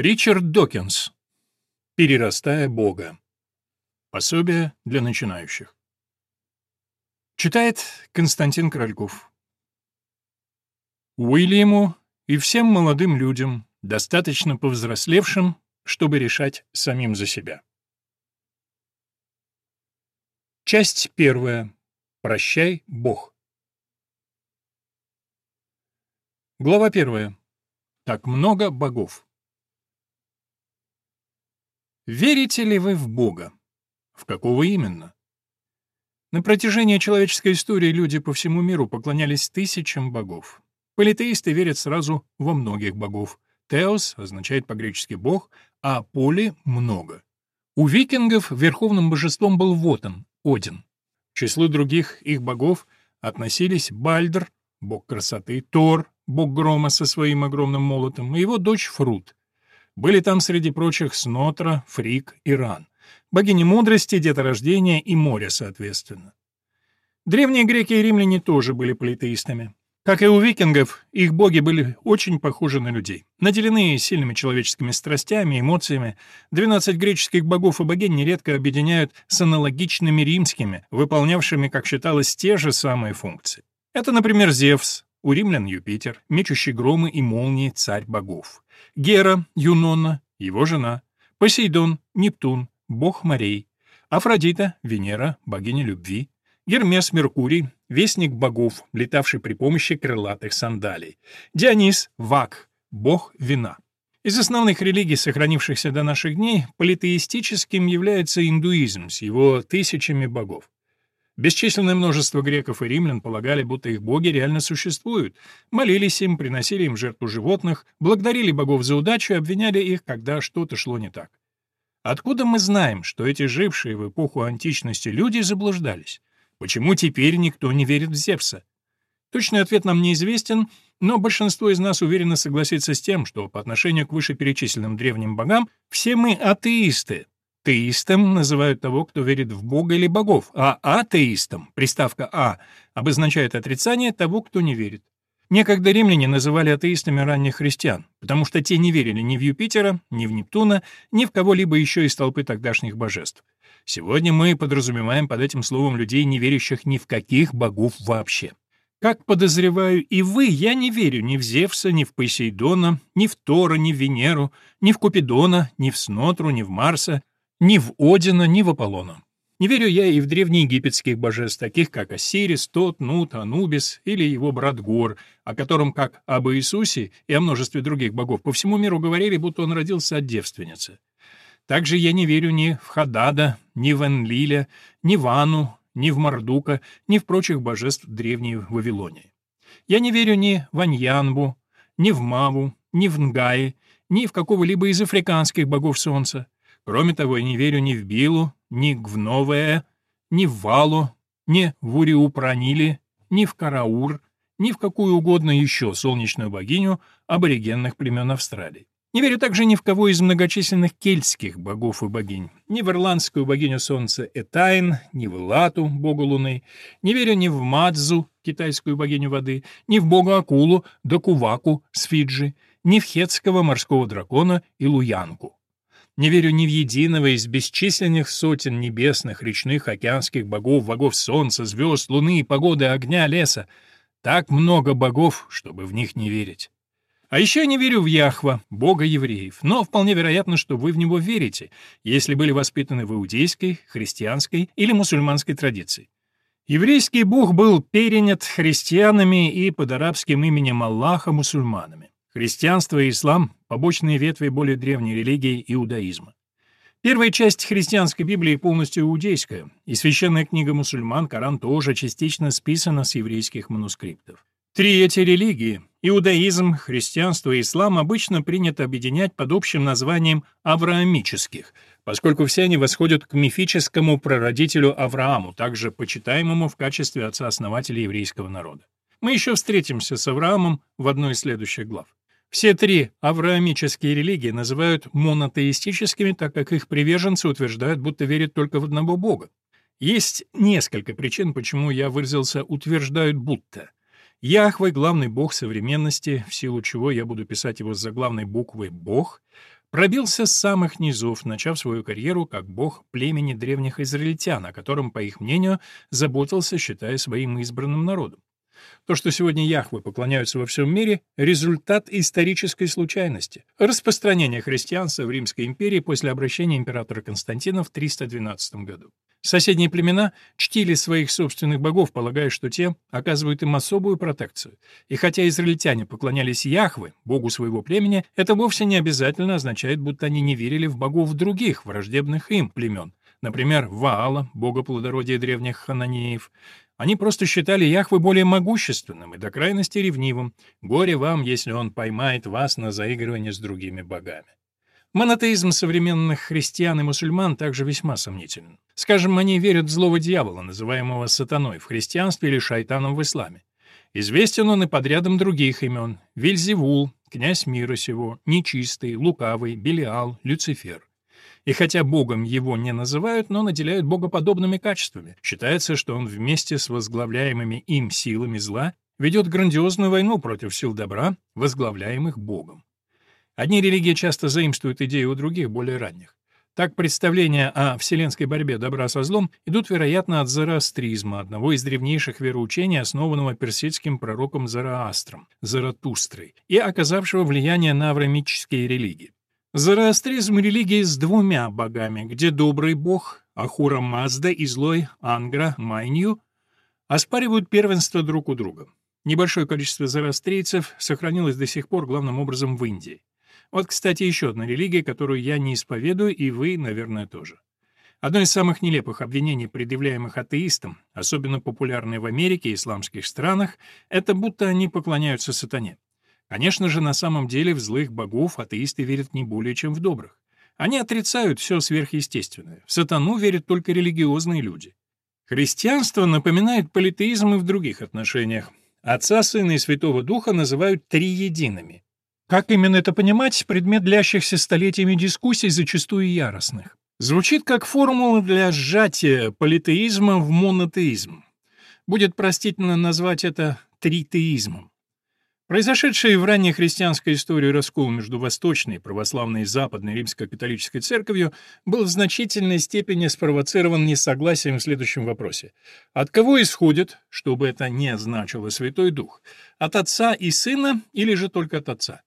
Ричард Докинс. Перерастая Бога. Пособие для начинающих. Читает Константин Корольков. Уильяму и всем молодым людям, достаточно повзрослевшим, чтобы решать самим за себя. Часть первая. Прощай, Бог. Глава первая. Так много богов. Верите ли вы в Бога? В какого именно? На протяжении человеческой истории люди по всему миру поклонялись тысячам богов. Политеисты верят сразу во многих богов. Теос означает по-гречески «бог», а поли — «много». У викингов верховным божеством был Вотан, Один. К числу других их богов относились Бальдр, бог красоты, Тор, бог грома со своим огромным молотом, и его дочь Фрут. Были там среди прочих Снотра, Фрик и Ран. Богини мудрости, деторождения и моря, соответственно. Древние греки и римляне тоже были политеистами. Как и у викингов, их боги были очень похожи на людей. Наделенные сильными человеческими страстями, эмоциями, 12 греческих богов и богинь нередко объединяют с аналогичными римскими, выполнявшими, как считалось, те же самые функции. Это, например, Зевс, у римлян Юпитер, мечущий громы и молнии царь богов. Гера, Юнона, его жена, Посейдон, Нептун, бог морей, Афродита, Венера, богиня любви, Гермес, Меркурий, вестник богов, летавший при помощи крылатых сандалий, Дионис, Вак, бог вина. Из основных религий, сохранившихся до наших дней, политеистическим является индуизм с его тысячами богов. Бесчисленное множество греков и римлян полагали, будто их боги реально существуют, молились им, приносили им жертву животных, благодарили богов за удачу и обвиняли их, когда что-то шло не так. Откуда мы знаем, что эти жившие в эпоху античности люди заблуждались? Почему теперь никто не верит в Зевса? Точный ответ нам неизвестен, но большинство из нас уверенно согласится с тем, что по отношению к вышеперечисленным древним богам все мы атеисты, Теистом называют того, кто верит в Бога или богов, а атеистом, приставка «а», обозначает отрицание того, кто не верит. Некогда римляне называли атеистами ранних христиан, потому что те не верили ни в Юпитера, ни в Нептуна, ни в кого-либо еще из толпы тогдашних божеств. Сегодня мы подразумеваем под этим словом людей, не верящих ни в каких богов вообще. Как подозреваю и вы, я не верю ни в Зевса, ни в Посейдона, ни в Тора, ни в Венеру, ни в Купидона, ни в Снотру, ни в Марса, ни в Одина, ни в Аполлона. Не верю я и в древнеегипетских божеств, таких как Осирис, Тот, Нут, Анубис или его брат Гор, о котором, как об Иисусе и о множестве других богов, по всему миру говорили, будто он родился от девственницы. Также я не верю ни в Хадада, ни в Энлиля, ни в Ану, ни в Мардука, ни в прочих божеств древней Вавилонии. Я не верю ни в Аньянбу, ни в Маву, ни в Нгаи, ни в какого-либо из африканских богов солнца. Кроме того, я не верю ни в Билу, ни в Новое, ни в Валу, ни в Уриупранили, ни в Караур, ни в какую угодно еще солнечную богиню аборигенных племен Австралии. Не верю также ни в кого из многочисленных кельтских богов и богинь, ни в ирландскую богиню солнца Этайн, ни в Илату, богу луны, не верю ни в Мадзу, китайскую богиню воды, ни в бога Акулу, Докуваку с Фиджи, ни в хетского морского дракона и Луянку. Не верю ни в единого из бесчисленных сотен небесных, речных, океанских богов, богов солнца, звезд, луны, погоды, огня, леса. Так много богов, чтобы в них не верить. А еще не верю в Яхва, бога евреев, но вполне вероятно, что вы в него верите, если были воспитаны в иудейской, христианской или мусульманской традиции. Еврейский бог был перенят христианами и под арабским именем Аллаха мусульманами. Христианство и ислам — побочные ветви более древней религии иудаизма. Первая часть христианской Библии полностью иудейская, и священная книга мусульман, Коран, тоже частично списана с еврейских манускриптов. Три эти религии — иудаизм, христианство и ислам — обычно принято объединять под общим названием авраамических, поскольку все они восходят к мифическому прародителю Аврааму, также почитаемому в качестве отца-основателя еврейского народа. Мы еще встретимся с Авраамом в одной из следующих глав. Все три авраамические религии называют монотеистическими, так как их приверженцы утверждают, будто верят только в одного бога. Есть несколько причин, почему я выразился «утверждают будто». Яхве — главный бог современности, в силу чего я буду писать его с заглавной буквой «бог», пробился с самых низов, начав свою карьеру как бог племени древних израильтян, о котором, по их мнению, заботился, считая своим избранным народом. То, что сегодня Яхве поклоняются во всем мире, результат исторической случайности, распространения христианства в Римской империи после обращения императора Константина в 312 году. Соседние племена чтили своих собственных богов, полагая, что те оказывают им особую протекцию. И хотя израильтяне поклонялись Яхве, богу своего племени, это вовсе не обязательно означает, будто они не верили в богов других, враждебных им племен, например, Ваала, бога плодородия древних хананеев. Они просто считали Яхвы более могущественным и до крайности ревнивым. Горе вам, если он поймает вас на заигрывание с другими богами. Монотеизм современных христиан и мусульман также весьма сомнителен. Скажем, они верят в злого дьявола, называемого сатаной в христианстве или шайтаном в исламе. Известен он и под рядом других имен – Вильзевул, князь мира сего, нечистый, лукавый, Белиал, Люцифер. И хотя богом его не называют, но наделяют богоподобными качествами. Считается, что он вместе с возглавляемыми им силами зла ведет грандиозную войну против сил добра, возглавляемых богом. Одни религии часто заимствуют идеи у других, более ранних. Так представления о вселенской борьбе добра со злом идут, вероятно, от зороастризма, одного из древнейших вероучений, основанного персидским пророком Зараастром, Заратустрой, и оказавшего влияние на аврамические религии. Зороастризм — религия с двумя богами, где добрый бог, Ахура Мазда и злой Ангра Майнью, оспаривают первенство друг у друга. Небольшое количество зороастрийцев сохранилось до сих пор главным образом в Индии. Вот, кстати, еще одна религия, которую я не исповедую, и вы, наверное, тоже. Одно из самых нелепых обвинений, предъявляемых атеистам, особенно популярное в Америке и исламских странах, это будто они поклоняются сатане. Конечно же, на самом деле в злых богов атеисты верят не более, чем в добрых. Они отрицают все сверхъестественное. В сатану верят только религиозные люди. Христианство напоминает политеизм и в других отношениях. Отца, Сына и Святого Духа называют триедиными. Как именно это понимать, предмет длящихся столетиями дискуссий, зачастую яростных. Звучит как формула для сжатия политеизма в монотеизм. Будет простительно назвать это тритеизмом. Произошедший в ранней христианской истории раскол между Восточной, православной и Западной римско-католической церковью был в значительной степени спровоцирован несогласием в следующем вопросе. От кого исходит, чтобы это не значило Святой Дух? От Отца и Сына или же только от Отца?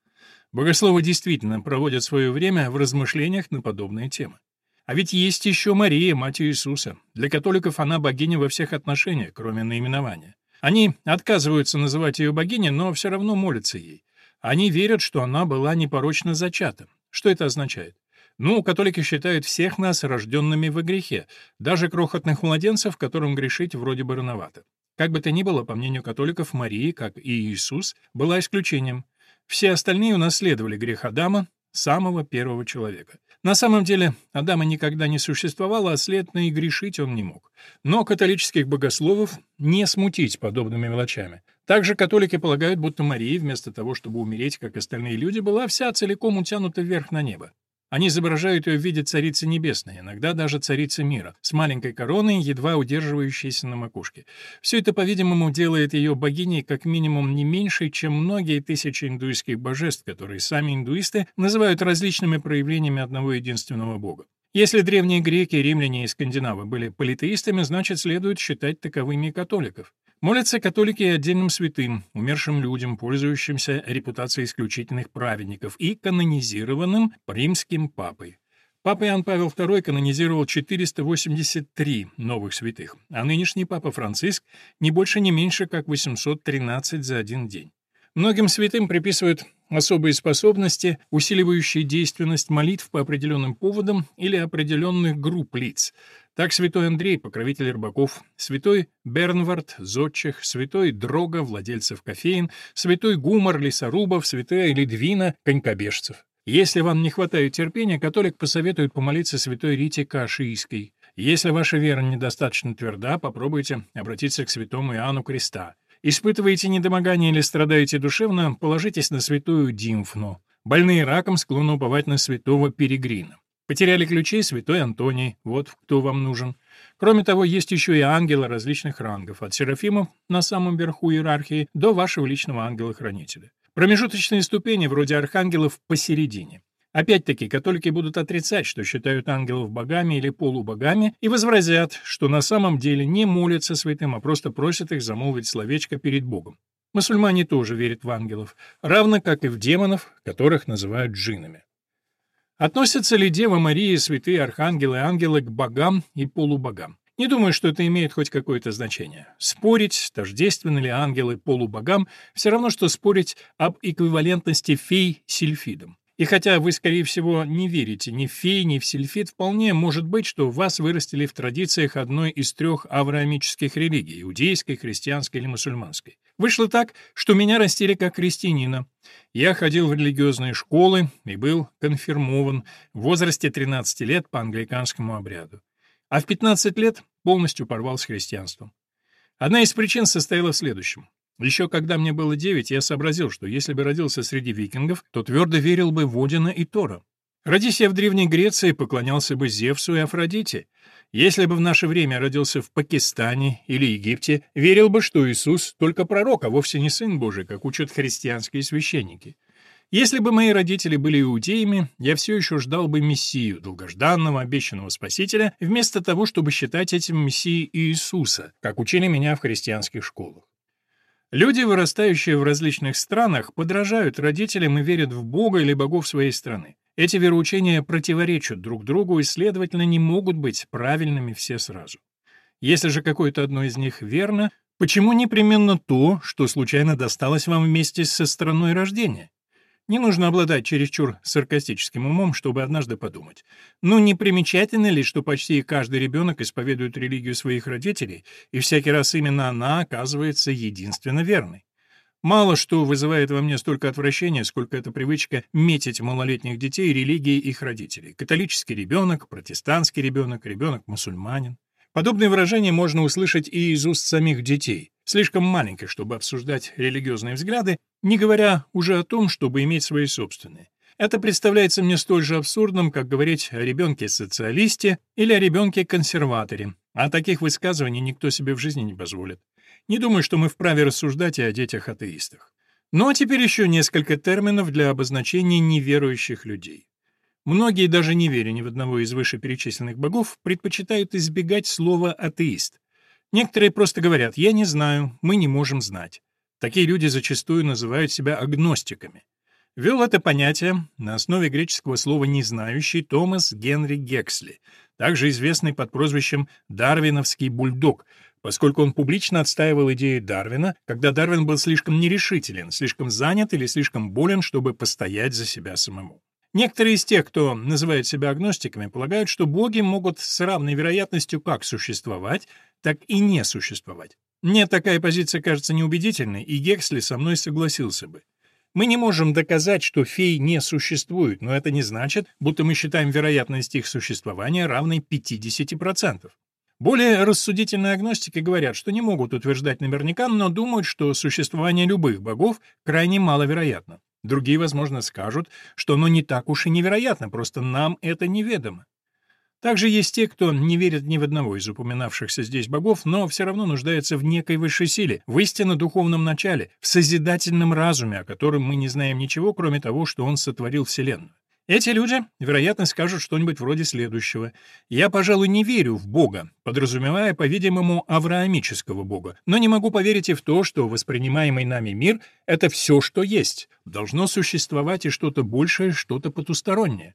Богословы действительно проводят свое время в размышлениях на подобные темы. А ведь есть еще Мария, мать Иисуса. Для католиков она богиня во всех отношениях, кроме наименования. Они отказываются называть ее богиней, но все равно молятся ей. Они верят, что она была непорочно зачата. Что это означает? Ну, католики считают всех нас рожденными во грехе, даже крохотных младенцев, которым грешить вроде бы рановато. Как бы то ни было, по мнению католиков, Мария, как и Иисус, была исключением. Все остальные унаследовали грех Адама, самого первого человека. На самом деле, Адама никогда не существовало, а следно и грешить он не мог. Но католических богословов не смутить подобными мелочами. Также католики полагают, будто Мария, вместо того, чтобы умереть, как остальные люди, была вся целиком утянута вверх на небо. Они изображают ее в виде царицы небесной, иногда даже царицы мира, с маленькой короной, едва удерживающейся на макушке. Все это, по-видимому, делает ее богиней как минимум не меньше, чем многие тысячи индуистских божеств, которые сами индуисты называют различными проявлениями одного единственного бога. Если древние греки, римляне и скандинавы были политеистами, значит, следует считать таковыми и католиков. Молятся католики отдельным святым, умершим людям, пользующимся репутацией исключительных праведников, и канонизированным римским папой. Папа Иоанн Павел II канонизировал 483 новых святых, а нынешний папа Франциск не больше не меньше, как 813 за один день. Многим святым приписывают особые способности, усиливающие действенность молитв по определенным поводам или определенных групп лиц. Так святой Андрей, покровитель рыбаков, святой Бернвард, зодчих, святой Дрога, владельцев кофеин, святой Гумар, лесорубов, святая Ледвина, конькобежцев. Если вам не хватает терпения, католик посоветует помолиться святой Рите Кашийской. Если ваша вера недостаточно тверда, попробуйте обратиться к святому Иоанну Креста. Испытываете недомогание или страдаете душевно, положитесь на святую Димфну. Больные раком склонны уповать на святого Перегрина. Потеряли ключи святой Антоний, вот кто вам нужен. Кроме того, есть еще и ангелы различных рангов, от серафимов на самом верху иерархии до вашего личного ангела-хранителя. Промежуточные ступени, вроде архангелов, посередине. Опять-таки, католики будут отрицать, что считают ангелов богами или полубогами, и возразят, что на самом деле не молятся святым, а просто просят их замолвить словечко перед Богом. Мусульмане тоже верят в ангелов, равно как и в демонов, которых называют джиннами. Относятся ли Дева Мария, святые архангелы и ангелы к богам и полубогам? Не думаю, что это имеет хоть какое-то значение. Спорить, тождественны ли ангелы полубогам, все равно, что спорить об эквивалентности фей сильфидом. И хотя вы, скорее всего, не верите ни в фей, ни в сильфид, вполне может быть, что вас вырастили в традициях одной из трех авраамических религий – иудейской, христианской или мусульманской. Вышло так, что меня растили как христианина. Я ходил в религиозные школы и был конфирмован в возрасте 13 лет по англиканскому обряду. А в 15 лет полностью порвал с христианством. Одна из причин состояла в следующем. Еще когда мне было девять, я сообразил, что если бы родился среди викингов, то твердо верил бы в Одина и Тора. Родись я в Древней Греции, поклонялся бы Зевсу и Афродите. Если бы в наше время родился в Пакистане или Египте, верил бы, что Иисус только пророк, а вовсе не сын Божий, как учат христианские священники. Если бы мои родители были иудеями, я все еще ждал бы Мессию, долгожданного, обещанного Спасителя, вместо того, чтобы считать этим Мессией Иисуса, как учили меня в христианских школах. Люди, вырастающие в различных странах, подражают родителям и верят в Бога или богов своей страны. Эти вероучения противоречат друг другу и, следовательно, не могут быть правильными все сразу. Если же какое-то одно из них верно, почему непременно то, что случайно досталось вам вместе со страной рождения? Не нужно обладать чересчур саркастическим умом, чтобы однажды подумать. Ну, не примечательно ли, что почти каждый ребенок исповедует религию своих родителей, и всякий раз именно она оказывается единственно верной? Мало что вызывает во мне столько отвращения, сколько эта привычка метить малолетних детей религией их родителей. Католический ребенок, протестантский ребенок, ребенок-мусульманин. Подобные выражения можно услышать и из уст самих детей, слишком маленьких, чтобы обсуждать религиозные взгляды, не говоря уже о том, чтобы иметь свои собственные. Это представляется мне столь же абсурдным, как говорить о ребенке-социалисте или о ребенке-консерваторе. А таких высказываний никто себе в жизни не позволит. Не думаю, что мы вправе рассуждать и о детях-атеистах. Ну а теперь еще несколько терминов для обозначения неверующих людей. Многие, даже не веря ни в одного из вышеперечисленных богов, предпочитают избегать слова «атеист». Некоторые просто говорят «я не знаю, мы не можем знать». Такие люди зачастую называют себя агностиками. Вел это понятие на основе греческого слова «незнающий» Томас Генри Гексли, также известный под прозвищем «Дарвиновский бульдог», поскольку он публично отстаивал идеи Дарвина, когда Дарвин был слишком нерешителен, слишком занят или слишком болен, чтобы постоять за себя самому. Некоторые из тех, кто называет себя агностиками, полагают, что боги могут с равной вероятностью как существовать, так и не существовать. Мне такая позиция кажется неубедительной, и Гексли со мной согласился бы. Мы не можем доказать, что фей не существует, но это не значит, будто мы считаем вероятность их существования равной 50%. Более рассудительные агностики говорят, что не могут утверждать наверняка, но думают, что существование любых богов крайне маловероятно. Другие, возможно, скажут, что оно не так уж и невероятно, просто нам это неведомо. Также есть те, кто не верит ни в одного из упоминавшихся здесь богов, но все равно нуждается в некой высшей силе, в истинно духовном начале, в созидательном разуме, о котором мы не знаем ничего, кроме того, что он сотворил Вселенную. Эти люди, вероятно, скажут что-нибудь вроде следующего. «Я, пожалуй, не верю в Бога», подразумевая, по-видимому, авраамического Бога, но не могу поверить и в то, что воспринимаемый нами мир — это все, что есть. Должно существовать и что-то большее, что-то потустороннее.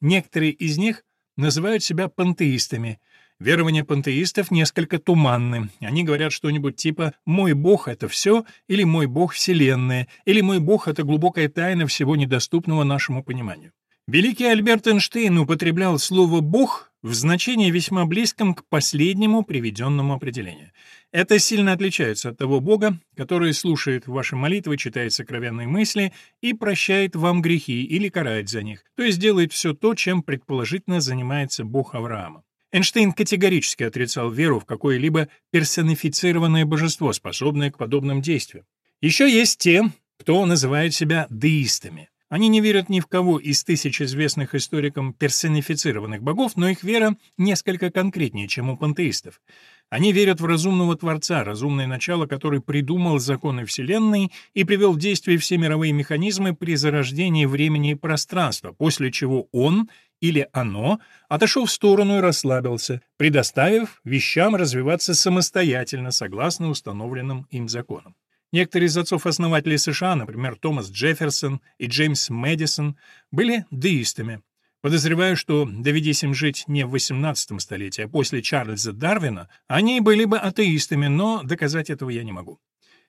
Некоторые из них называют себя пантеистами. Верования пантеистов несколько туманны. Они говорят что-нибудь типа «мой бог — это все» или «мой бог — вселенная» или «мой бог — это глубокая тайна всего недоступного нашему пониманию». Великий Альберт Эйнштейн употреблял слово «бог» в значении весьма близком к последнему приведенному определению. Это сильно отличается от того Бога, который слушает ваши молитвы, читает сокровенные мысли и прощает вам грехи или карает за них, то есть делает все то, чем предположительно занимается Бог Авраама. Эйнштейн категорически отрицал веру в какое-либо персонифицированное божество, способное к подобным действиям. Еще есть те, кто называет себя деистами. Они не верят ни в кого из тысяч известных историкам персонифицированных богов, но их вера несколько конкретнее, чем у пантеистов. Они верят в разумного Творца, разумное начало, который придумал законы Вселенной и привел в действие все мировые механизмы при зарождении времени и пространства, после чего он или оно отошел в сторону и расслабился, предоставив вещам развиваться самостоятельно, согласно установленным им законам. Некоторые из отцов-основателей США, например, Томас Джефферсон и Джеймс Мэдисон, были деистами. Подозреваю, что, доведись им жить не в XVIII столетии, а после Чарльза Дарвина, они были бы атеистами, но доказать этого я не могу.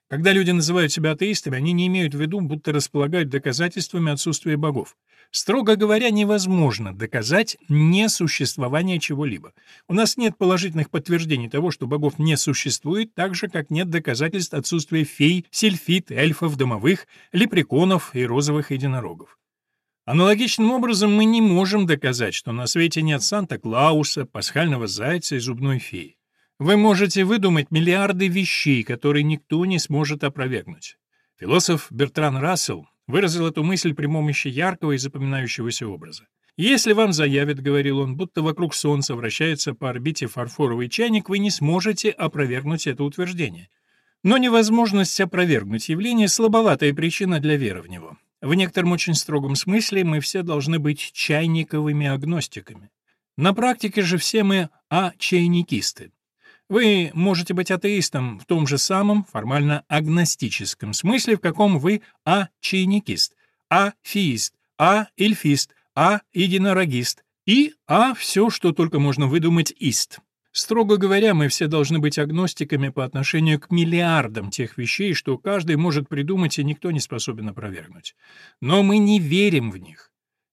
Когда люди называют себя атеистами, они не имеют в виду, будто располагают доказательствами отсутствия богов. Строго говоря, невозможно доказать несуществование чего-либо. У нас нет положительных подтверждений того, что богов не существует, так же, как нет доказательств отсутствия фей, сельфит, эльфов, домовых, лепреконов и розовых единорогов. Аналогичным образом мы не можем доказать, что на свете нет Санта-Клауса, пасхального зайца и зубной феи. Вы можете выдумать миллиарды вещей, которые никто не сможет опровергнуть. Философ Бертран Рассел выразил эту мысль при помощи яркого и запоминающегося образа. «Если вам заявят, — говорил он, — будто вокруг Солнца вращается по орбите фарфоровый чайник, вы не сможете опровергнуть это утверждение. Но невозможность опровергнуть явление — слабоватая причина для веры в него. В некотором очень строгом смысле мы все должны быть чайниковыми агностиками. На практике же все мы а-чайникисты. Вы можете быть атеистом в том же самом, формально агностическом смысле, в каком вы а-чайникист, а-фиист, а-эльфист, а-единорогист и а все, что только можно выдумать ист. Строго говоря, мы все должны быть агностиками по отношению к миллиардам тех вещей, что каждый может придумать и никто не способен опровергнуть. Но мы не верим в них.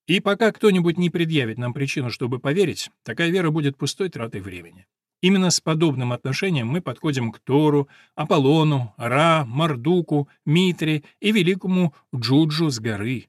И пока кто-нибудь не предъявит нам причину, чтобы поверить, такая вера будет пустой тратой времени. Именно с подобным отношением мы подходим к Тору, Аполлону, Ра, Мардуку, Митре и великому Джуджу с горы.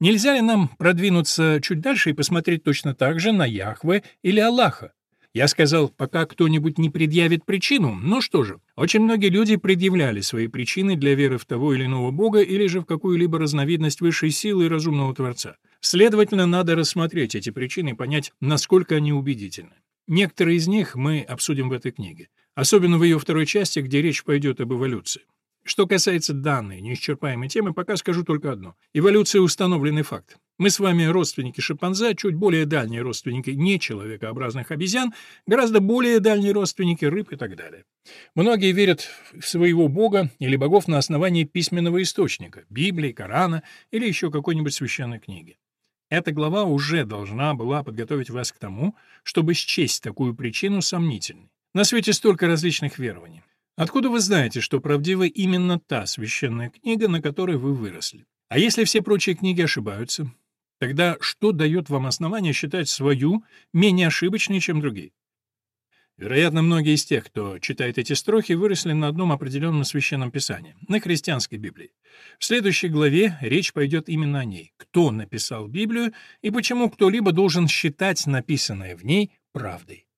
Нельзя ли нам продвинуться чуть дальше и посмотреть точно так же на Яхве или Аллаха? Я сказал, пока кто-нибудь не предъявит причину. Ну что же, очень многие люди предъявляли свои причины для веры в того или иного бога или же в какую-либо разновидность высшей силы и разумного Творца. Следовательно, надо рассмотреть эти причины и понять, насколько они убедительны. Некоторые из них мы обсудим в этой книге, особенно в ее второй части, где речь пойдет об эволюции. Что касается данной неисчерпаемой темы, пока скажу только одно. Эволюция — установленный факт. Мы с вами родственники шимпанзе, чуть более дальние родственники нечеловекообразных обезьян, гораздо более дальние родственники рыб и так далее. Многие верят в своего бога или богов на основании письменного источника — Библии, Корана или еще какой-нибудь священной книги. Эта глава уже должна была подготовить вас к тому, чтобы счесть такую причину сомнительной. На свете столько различных верований. Откуда вы знаете, что правдива именно та священная книга, на которой вы выросли? А если все прочие книги ошибаются, тогда что дает вам основание считать свою менее ошибочной, чем другие? Вероятно, многие из тех, кто читает эти строки, выросли на одном определенном священном писании — на христианской Библии. В следующей главе речь пойдет именно о ней. Кто написал Библию и почему кто-либо должен считать написанное в ней правдой.